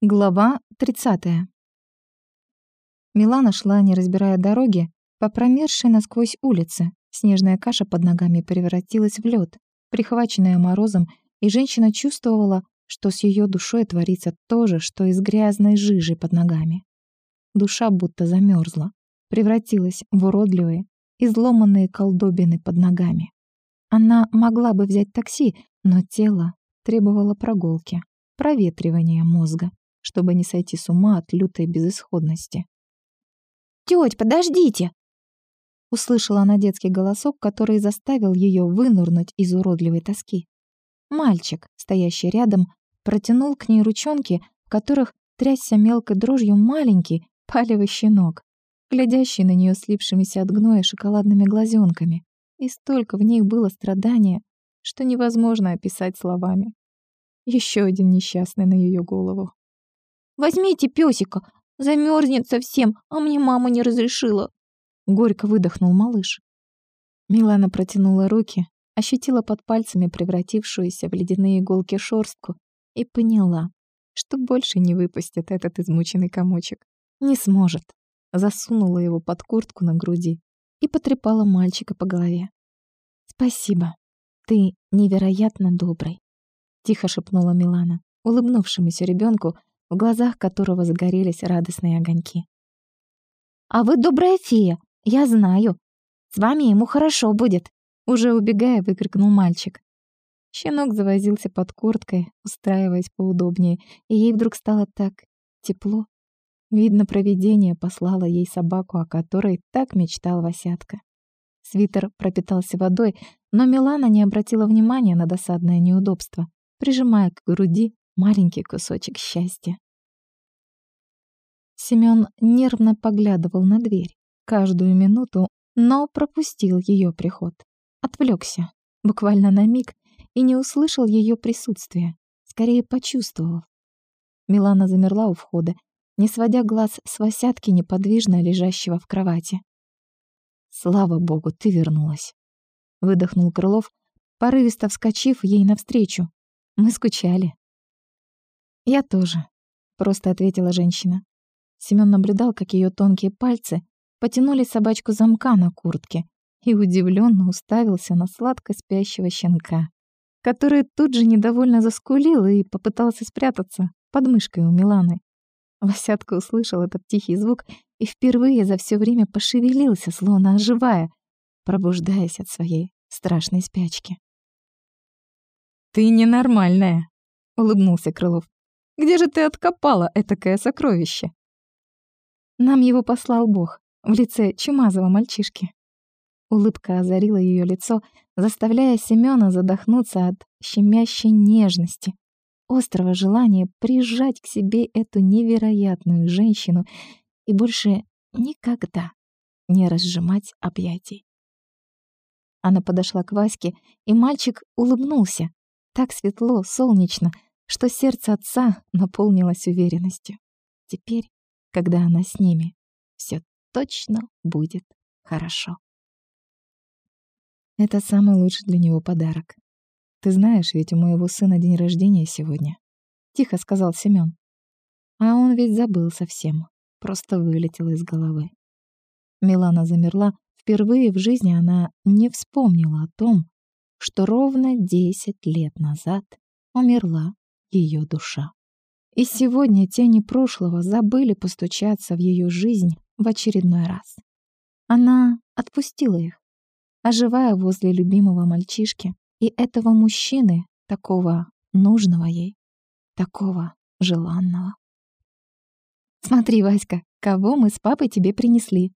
Глава 30. Милана шла, не разбирая дороги, по промерзшей насквозь улице. Снежная каша под ногами превратилась в лед, прихваченная морозом, и женщина чувствовала, что с ее душой творится то же, что и с грязной жижей под ногами. Душа будто замерзла, превратилась в уродливые, изломанные колдобины под ногами. Она могла бы взять такси, но тело требовало прогулки, проветривания мозга чтобы не сойти с ума от лютой безысходности. «Тёть, подождите!» Услышала она детский голосок, который заставил ее вынурнуть из уродливой тоски. Мальчик, стоящий рядом, протянул к ней ручонки, в которых трясся мелкой дрожью маленький палевый щенок, глядящий на нее слипшимися от гноя шоколадными глазенками. И столько в них было страдания, что невозможно описать словами. Еще один несчастный на ее голову. Возьмите пёсика, замёрзнет совсем, а мне мама не разрешила. Горько выдохнул малыш. Милана протянула руки, ощутила под пальцами превратившуюся в ледяные иголки шорстку и поняла, что больше не выпустит этот измученный комочек. Не сможет. Засунула его под куртку на груди и потрепала мальчика по голове. «Спасибо. Ты невероятно добрый», — тихо шепнула Милана, улыбнувшемуся ребенку, в глазах которого загорелись радостные огоньки. «А вы добрая фея, я знаю. С вами ему хорошо будет», — уже убегая, выкрикнул мальчик. Щенок завозился под курткой, устраиваясь поудобнее, и ей вдруг стало так тепло. Видно, провидение послало ей собаку, о которой так мечтал Васятка. Свитер пропитался водой, но Милана не обратила внимания на досадное неудобство, прижимая к груди маленький кусочек счастья. Семён нервно поглядывал на дверь каждую минуту, но пропустил ее приход. Отвлекся, буквально на миг, и не услышал ее присутствия, скорее почувствовав. Милана замерла у входа, не сводя глаз с Васятки, неподвижно лежащего в кровати. «Слава богу, ты вернулась!» — выдохнул Крылов, порывисто вскочив ей навстречу. «Мы скучали». «Я тоже», — просто ответила женщина. Семён наблюдал, как ее тонкие пальцы потянули собачку замка на куртке и удивленно уставился на сладко спящего щенка, который тут же недовольно заскулил и попытался спрятаться под мышкой у Миланы. Васятка услышал этот тихий звук и впервые за все время пошевелился, словно оживая, пробуждаясь от своей страшной спячки. «Ты ненормальная», — улыбнулся Крылов. Где же ты откопала этакое сокровище?» Нам его послал Бог в лице чумазого мальчишки. Улыбка озарила ее лицо, заставляя Семёна задохнуться от щемящей нежности, острого желания прижать к себе эту невероятную женщину и больше никогда не разжимать объятий. Она подошла к Ваське, и мальчик улыбнулся. Так светло, солнечно — что сердце отца наполнилось уверенностью. Теперь, когда она с ними, все точно будет хорошо. Это самый лучший для него подарок. Ты знаешь, ведь у моего сына день рождения сегодня. Тихо сказал Семён. А он ведь забыл совсем. Просто вылетел из головы. Милана замерла. Впервые в жизни она не вспомнила о том, что ровно десять лет назад умерла ее душа. И сегодня тени прошлого забыли постучаться в ее жизнь в очередной раз. Она отпустила их, оживая возле любимого мальчишки и этого мужчины, такого нужного ей, такого желанного. «Смотри, Васька, кого мы с папой тебе принесли?»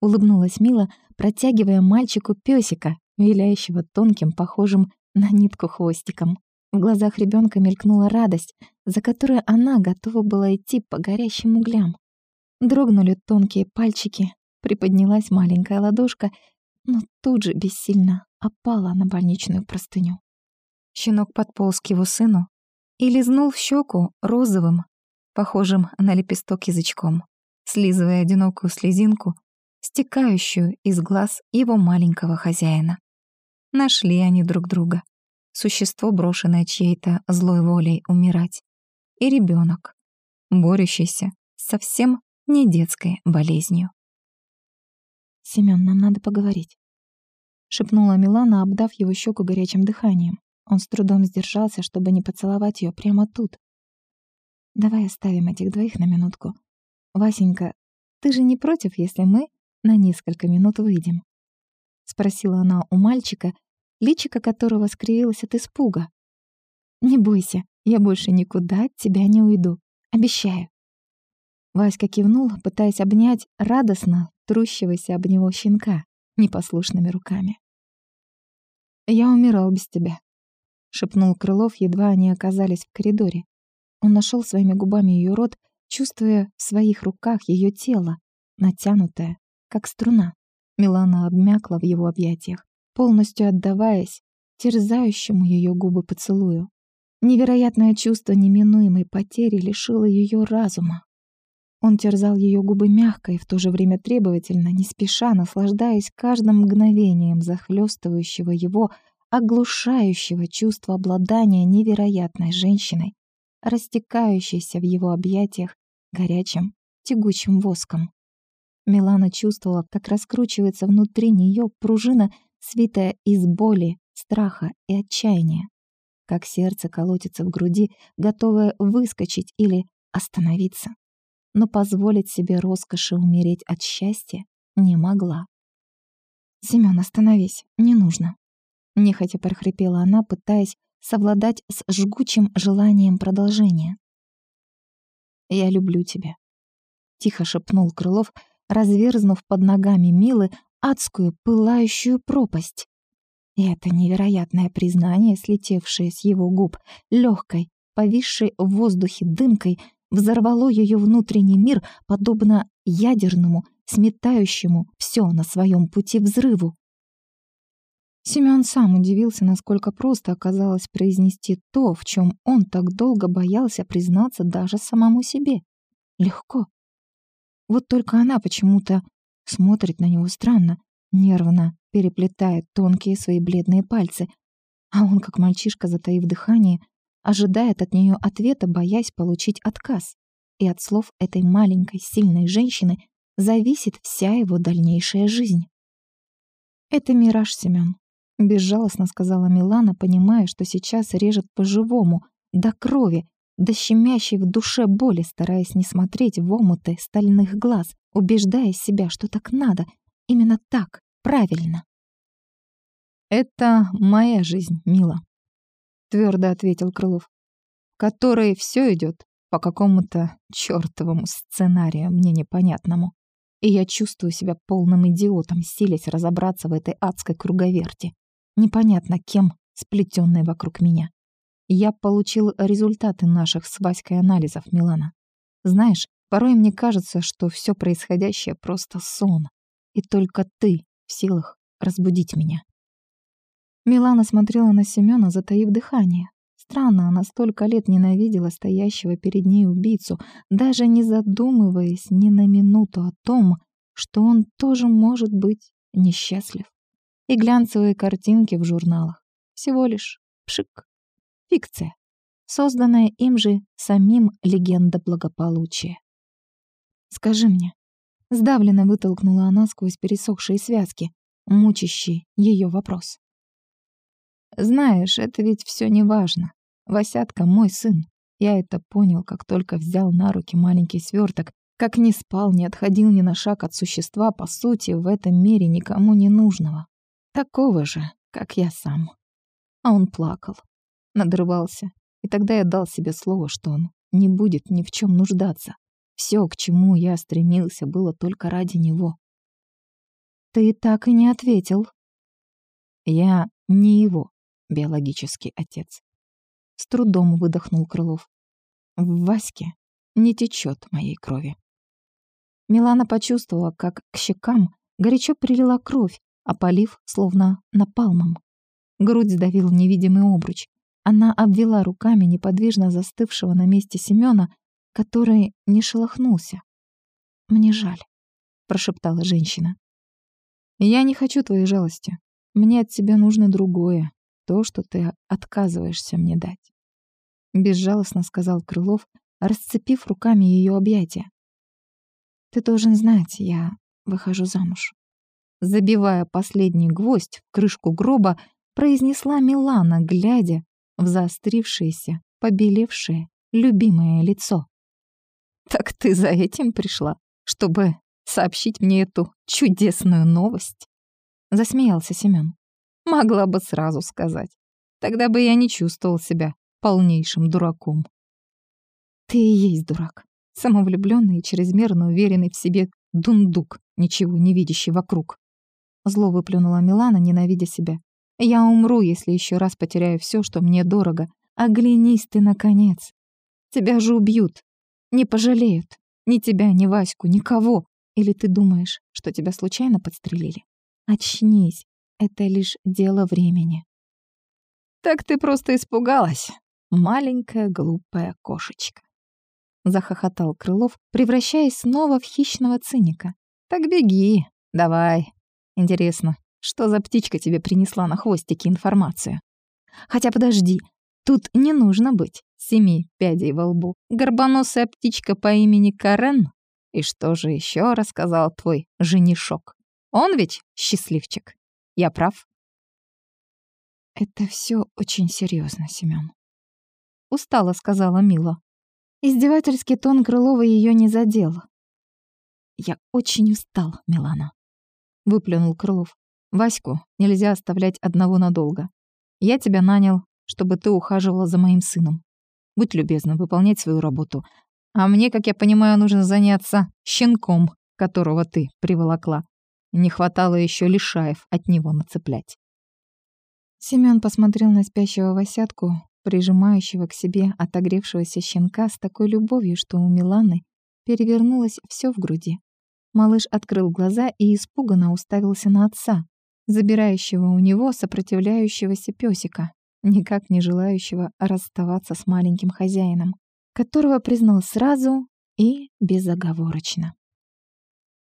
Улыбнулась Мила, протягивая мальчику песика, виляющего тонким, похожим на нитку хвостиком. В глазах ребенка мелькнула радость, за которой она готова была идти по горящим углям. Дрогнули тонкие пальчики, приподнялась маленькая ладошка, но тут же бессильно опала на больничную простыню. Щенок подполз к его сыну и лизнул в щеку розовым, похожим на лепесток язычком, слизывая одинокую слезинку, стекающую из глаз его маленького хозяина. Нашли они друг друга существо, брошенное чьей-то злой волей умирать, и ребенок, борющийся совсем не детской болезнью. «Семён, нам надо поговорить», — шепнула Милана, обдав его щеку горячим дыханием. Он с трудом сдержался, чтобы не поцеловать ее прямо тут. «Давай оставим этих двоих на минутку. Васенька, ты же не против, если мы на несколько минут выйдем?» — спросила она у мальчика, личико которого скривилось от испуга. «Не бойся, я больше никуда от тебя не уйду. Обещаю». Васька кивнул, пытаясь обнять радостно трущегося об него щенка непослушными руками. «Я умирал без тебя», — шепнул Крылов, едва они оказались в коридоре. Он нашел своими губами ее рот, чувствуя в своих руках ее тело, натянутое, как струна. Милана обмякла в его объятиях, полностью отдаваясь терзающему ее губы поцелую. Невероятное чувство неминуемой потери лишило ее разума. Он терзал ее губы мягко и в то же время требовательно, не спеша, наслаждаясь каждым мгновением захлестывающего его, оглушающего чувства обладания невероятной женщиной, растекающейся в его объятиях горячим, тягучим воском. Милана чувствовала, как раскручивается внутри нее пружина, свитая из боли, страха и отчаяния, как сердце колотится в груди, готовое выскочить или остановиться но позволить себе роскоши умереть от счастья не могла. «Семён, остановись, не нужно», — нехотя прохрипела она, пытаясь совладать с жгучим желанием продолжения. «Я люблю тебя», — тихо шепнул Крылов, разверзнув под ногами Милы адскую пылающую пропасть. И это невероятное признание, слетевшее с его губ, легкой, повисшей в воздухе дымкой, взорвало ее внутренний мир, подобно ядерному, сметающему все на своем пути взрыву. Семён сам удивился, насколько просто оказалось произнести то, в чем он так долго боялся признаться даже самому себе. Легко. Вот только она почему-то смотрит на него странно, нервно переплетает тонкие свои бледные пальцы, а он, как мальчишка, затаив дыхание, ожидает от нее ответа, боясь получить отказ. И от слов этой маленькой, сильной женщины зависит вся его дальнейшая жизнь. «Это мираж, Семён», — безжалостно сказала Милана, понимая, что сейчас режет по-живому, до крови, до щемящей в душе боли, стараясь не смотреть в омуты стальных глаз, убеждая себя, что так надо, именно так, правильно. «Это моя жизнь, Мила», твердо ответил Крылов, в которой все идет по какому-то чертовому сценарию, мне непонятному. И я чувствую себя полным идиотом, силясь разобраться в этой адской круговерти, непонятно кем, сплетенной вокруг меня. Я получил результаты наших с Васькой анализов, Милана. Знаешь, порой мне кажется, что все происходящее просто сон, и только ты в силах разбудить меня. Милана смотрела на Семёна, затаив дыхание. Странно, она столько лет ненавидела стоящего перед ней убийцу, даже не задумываясь ни на минуту о том, что он тоже может быть несчастлив. И глянцевые картинки в журналах. Всего лишь пшик. Фикция, созданная им же самим легенда благополучия. «Скажи мне», — сдавленно вытолкнула она сквозь пересохшие связки, мучащий ее вопрос. Знаешь, это ведь все не важно. Васятка мой сын. Я это понял, как только взял на руки маленький сверток, как не спал, не отходил ни на шаг от существа, по сути, в этом мире никому не нужного. Такого же, как я сам. А он плакал, надрывался. И тогда я дал себе слово, что он не будет ни в чем нуждаться. Все, к чему я стремился, было только ради него. Ты так и не ответил. Я не его биологический отец. С трудом выдохнул Крылов. В Ваське не течет моей крови. Милана почувствовала, как к щекам горячо прилила кровь, опалив, словно напалмом. Грудь сдавил невидимый обруч. Она обвела руками неподвижно застывшего на месте Семёна, который не шелохнулся. «Мне жаль», — прошептала женщина. «Я не хочу твоей жалости. Мне от тебя нужно другое то, что ты отказываешься мне дать. Безжалостно сказал Крылов, расцепив руками ее объятия. «Ты должен знать, я выхожу замуж». Забивая последний гвоздь в крышку гроба, произнесла Милана, глядя в заострившееся, побелевшее, любимое лицо. «Так ты за этим пришла, чтобы сообщить мне эту чудесную новость?» Засмеялся Семён. «Могла бы сразу сказать. Тогда бы я не чувствовал себя полнейшим дураком». «Ты и есть дурак. Самовлюбленный и чрезмерно уверенный в себе дундук, ничего не видящий вокруг». Зло выплюнула Милана, ненавидя себя. «Я умру, если еще раз потеряю все, что мне дорого. Оглянись ты, наконец. Тебя же убьют. Не пожалеют. Ни тебя, ни Ваську, никого. Или ты думаешь, что тебя случайно подстрелили? Очнись. Это лишь дело времени. Так ты просто испугалась, маленькая глупая кошечка. Захохотал Крылов, превращаясь снова в хищного циника. Так беги, давай. Интересно, что за птичка тебе принесла на хвостике информацию? Хотя подожди, тут не нужно быть семи пядей во лбу. Горбоносая птичка по имени Карен? И что же еще рассказал твой женишок? Он ведь счастливчик. Я прав? Это все очень серьезно, Семен. Устало сказала Мила. Издевательский тон Крылова ее не задел. Я очень устал, Милана. Выплюнул Крылов. Ваську нельзя оставлять одного надолго. Я тебя нанял, чтобы ты ухаживала за моим сыном. Будь любезна выполнять свою работу. А мне, как я понимаю, нужно заняться щенком, которого ты приволокла. Не хватало еще лишаев от него нацеплять. Семён посмотрел на спящего Васятку, прижимающего к себе отогревшегося щенка с такой любовью, что у Миланы перевернулось все в груди. Малыш открыл глаза и испуганно уставился на отца, забирающего у него сопротивляющегося песика, никак не желающего расставаться с маленьким хозяином, которого признал сразу и безоговорочно.